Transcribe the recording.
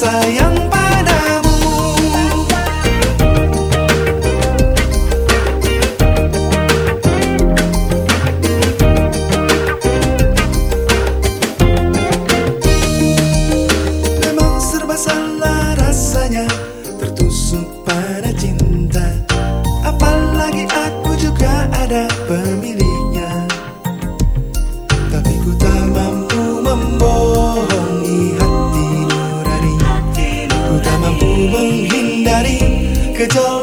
سہ جاؤ